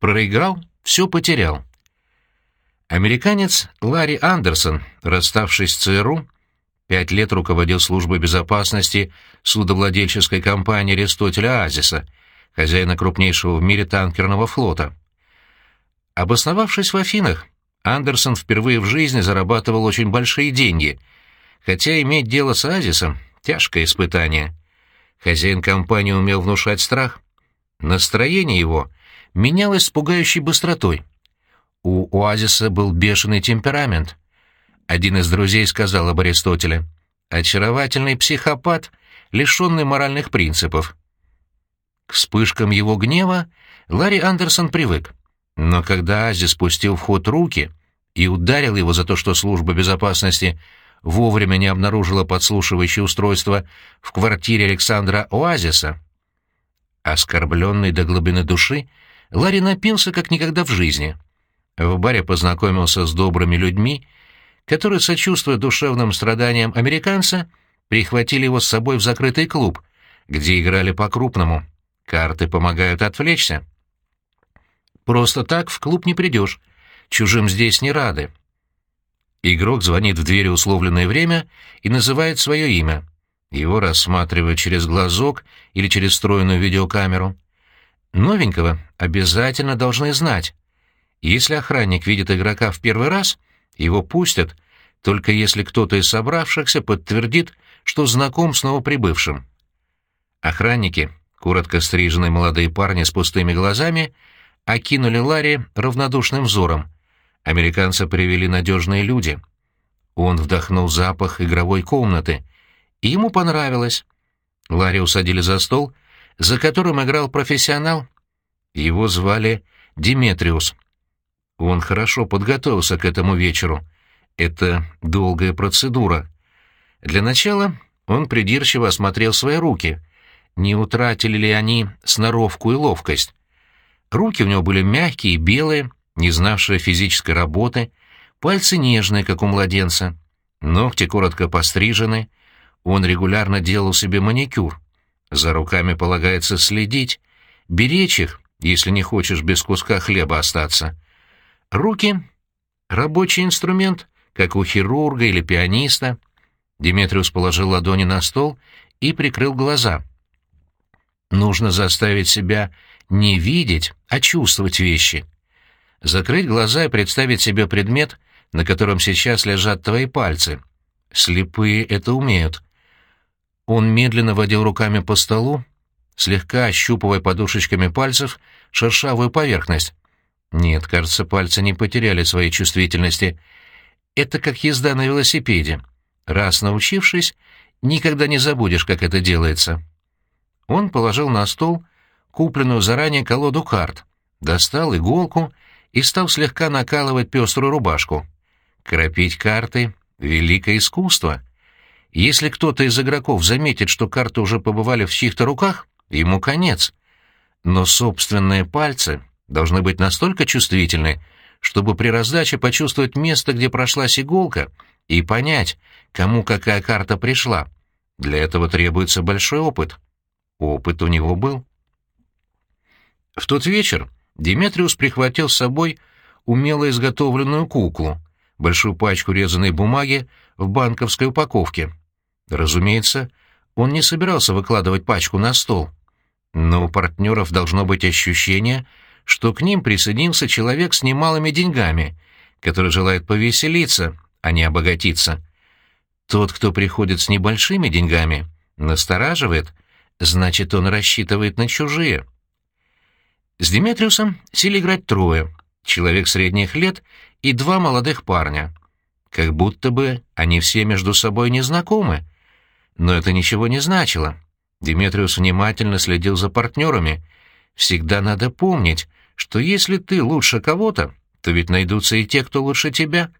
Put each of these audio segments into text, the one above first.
Проиграл, все потерял. Американец Ларри Андерсон, расставшись с ЦРУ, пять лет руководил службой безопасности судовладельческой компании Аристотеля Азиса, хозяина крупнейшего в мире танкерного флота. Обосновавшись в Афинах, Андерсон впервые в жизни зарабатывал очень большие деньги, хотя иметь дело с Азисом — тяжкое испытание. Хозяин компании умел внушать страх. Настроение его менялось с пугающей быстротой. У Оазиса был бешеный темперамент. Один из друзей сказал об Аристотеле. «Очаровательный психопат, лишенный моральных принципов». К вспышкам его гнева Ларри Андерсон привык. Но когда Ази спустил в ход руки и ударил его за то, что служба безопасности вовремя не обнаружила подслушивающее устройство в квартире Александра Оазиса, оскорбленный до глубины души, Ларри напился как никогда в жизни. В баре познакомился с добрыми людьми, которые, сочувствуя душевным страданиям американца, прихватили его с собой в закрытый клуб, где играли по-крупному. Карты помогают отвлечься. Просто так в клуб не придешь. Чужим здесь не рады. Игрок звонит в дверь условленное время и называет свое имя. Его рассматривают через глазок или через встроенную видеокамеру. Новенького обязательно должны знать. Если охранник видит игрока в первый раз, его пустят, только если кто-то из собравшихся подтвердит, что знаком с новоприбывшим. Охранники, коротко стриженные молодые парни с пустыми глазами, окинули Ларри равнодушным взором. Американца привели надежные люди. Он вдохнул запах игровой комнаты, и ему понравилось. Ларри усадили за стол, за которым играл профессионал. Его звали Диметриус. Он хорошо подготовился к этому вечеру. Это долгая процедура. Для начала он придирчиво осмотрел свои руки. Не утратили ли они сноровку и ловкость? Руки у него были мягкие и белые, не знавшие физической работы, пальцы нежные, как у младенца, ногти коротко пострижены. Он регулярно делал себе маникюр. За руками полагается следить, беречь их, если не хочешь без куска хлеба остаться. Руки — рабочий инструмент, как у хирурга или пианиста. Диметриус положил ладони на стол и прикрыл глаза. Нужно заставить себя не видеть, а чувствовать вещи. Закрыть глаза и представить себе предмет, на котором сейчас лежат твои пальцы. Слепые это умеют. Он медленно водил руками по столу, слегка ощупывая подушечками пальцев шершавую поверхность. Нет, кажется, пальцы не потеряли своей чувствительности. Это как езда на велосипеде. Раз научившись, никогда не забудешь, как это делается. Он положил на стол купленную заранее колоду карт, достал иголку и стал слегка накалывать пеструю рубашку. Кропить карты — великое искусство. Если кто-то из игроков заметит, что карты уже побывали в чьих-то руках, ему конец. Но собственные пальцы должны быть настолько чувствительны, чтобы при раздаче почувствовать место, где прошлась иголка, и понять, кому какая карта пришла. Для этого требуется большой опыт. Опыт у него был. В тот вечер Диметриус прихватил с собой умело изготовленную куклу, большую пачку резаной бумаги в банковской упаковке. Разумеется, он не собирался выкладывать пачку на стол. Но у партнеров должно быть ощущение, что к ним присоединился человек с немалыми деньгами, который желает повеселиться, а не обогатиться. Тот, кто приходит с небольшими деньгами, настораживает, значит, он рассчитывает на чужие. С Диметриусом сели играть трое, человек средних лет и два молодых парня. Как будто бы они все между собой не знакомы. Но это ничего не значило. Диметриус внимательно следил за партнерами. Всегда надо помнить, что если ты лучше кого-то, то ведь найдутся и те, кто лучше тебя.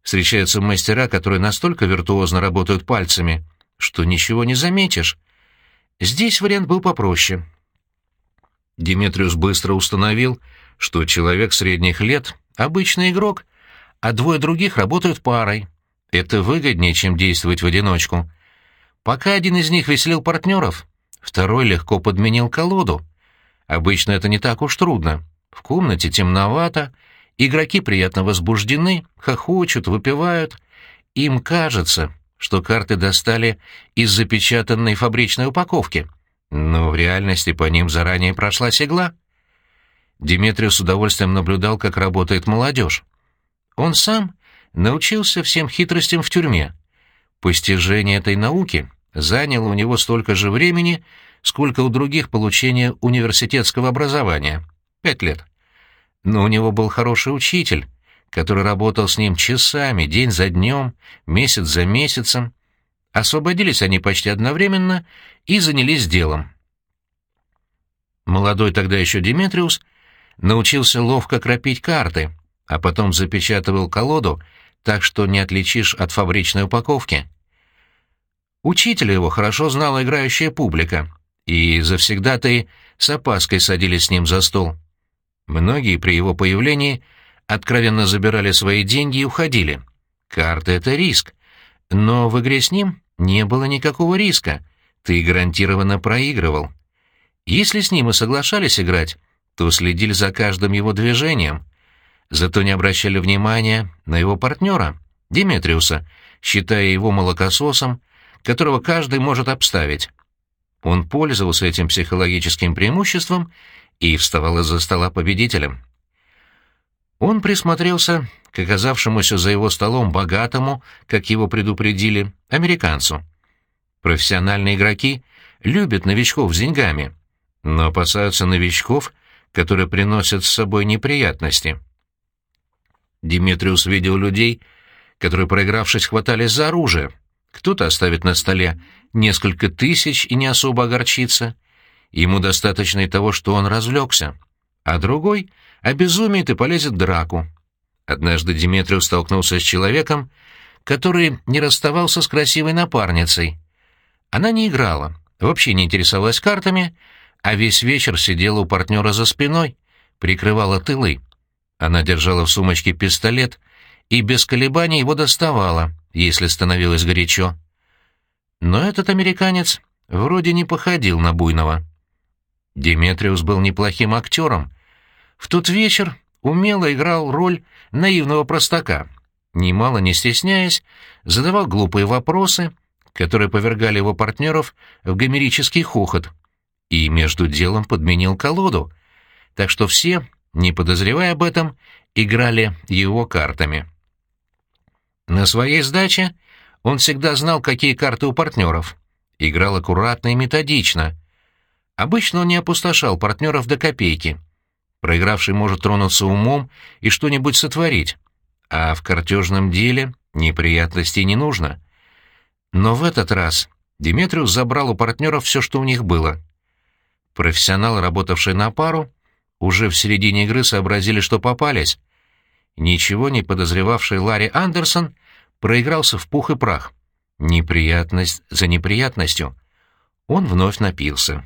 Встречаются мастера, которые настолько виртуозно работают пальцами, что ничего не заметишь. Здесь вариант был попроще. Диметриус быстро установил, что человек средних лет — обычный игрок, а двое других работают парой. Это выгоднее, чем действовать в одиночку. Пока один из них веселил партнеров, второй легко подменил колоду. Обычно это не так уж трудно. В комнате темновато, игроки приятно возбуждены, хохочут, выпивают. Им кажется, что карты достали из запечатанной фабричной упаковки, но в реальности по ним заранее прошла игла. Димитрий с удовольствием наблюдал, как работает молодежь. Он сам научился всем хитростям в тюрьме. Постижение этой науки заняло у него столько же времени, сколько у других получение университетского образования — пять лет. Но у него был хороший учитель, который работал с ним часами, день за днем, месяц за месяцем. Освободились они почти одновременно и занялись делом. Молодой тогда еще Диметриус научился ловко кропить карты, а потом запечатывал колоду так, что не отличишь от фабричной упаковки. Учителя его хорошо знала играющая публика, и завсегда-то с опаской садились с ним за стол. Многие при его появлении откровенно забирали свои деньги и уходили. Карты — это риск. Но в игре с ним не было никакого риска. Ты гарантированно проигрывал. Если с ним и соглашались играть, то следили за каждым его движением. Зато не обращали внимания на его партнера, Диметриуса, считая его молокососом, которого каждый может обставить. Он пользовался этим психологическим преимуществом и вставал из-за стола победителем. Он присмотрелся к оказавшемуся за его столом богатому, как его предупредили, американцу. Профессиональные игроки любят новичков с деньгами, но опасаются новичков, которые приносят с собой неприятности. Димитриус видел людей, которые, проигравшись, хватались за оружие. Кто-то оставит на столе несколько тысяч и не особо огорчится. Ему достаточно и того, что он развлекся. А другой обезумеет и полезет в драку. Однажды Димитриус столкнулся с человеком, который не расставался с красивой напарницей. Она не играла, вообще не интересовалась картами, а весь вечер сидела у партнера за спиной, прикрывала тылы. Она держала в сумочке пистолет и без колебаний его доставала, если становилось горячо. Но этот американец вроде не походил на буйного. Деметриус был неплохим актером. В тот вечер умело играл роль наивного простака, немало не стесняясь, задавал глупые вопросы, которые повергали его партнеров в гомерический хохот, и между делом подменил колоду, так что все, не подозревая об этом, играли его картами. На своей сдаче он всегда знал, какие карты у партнеров. Играл аккуратно и методично. Обычно он не опустошал партнеров до копейки. Проигравший может тронуться умом и что-нибудь сотворить. А в картежном деле неприятностей не нужно. Но в этот раз Диметриус забрал у партнеров все, что у них было. Профессионалы, работавшие на пару, уже в середине игры сообразили, что попались. Ничего не подозревавший Ларри Андерсон проигрался в пух и прах. Неприятность за неприятностью. Он вновь напился.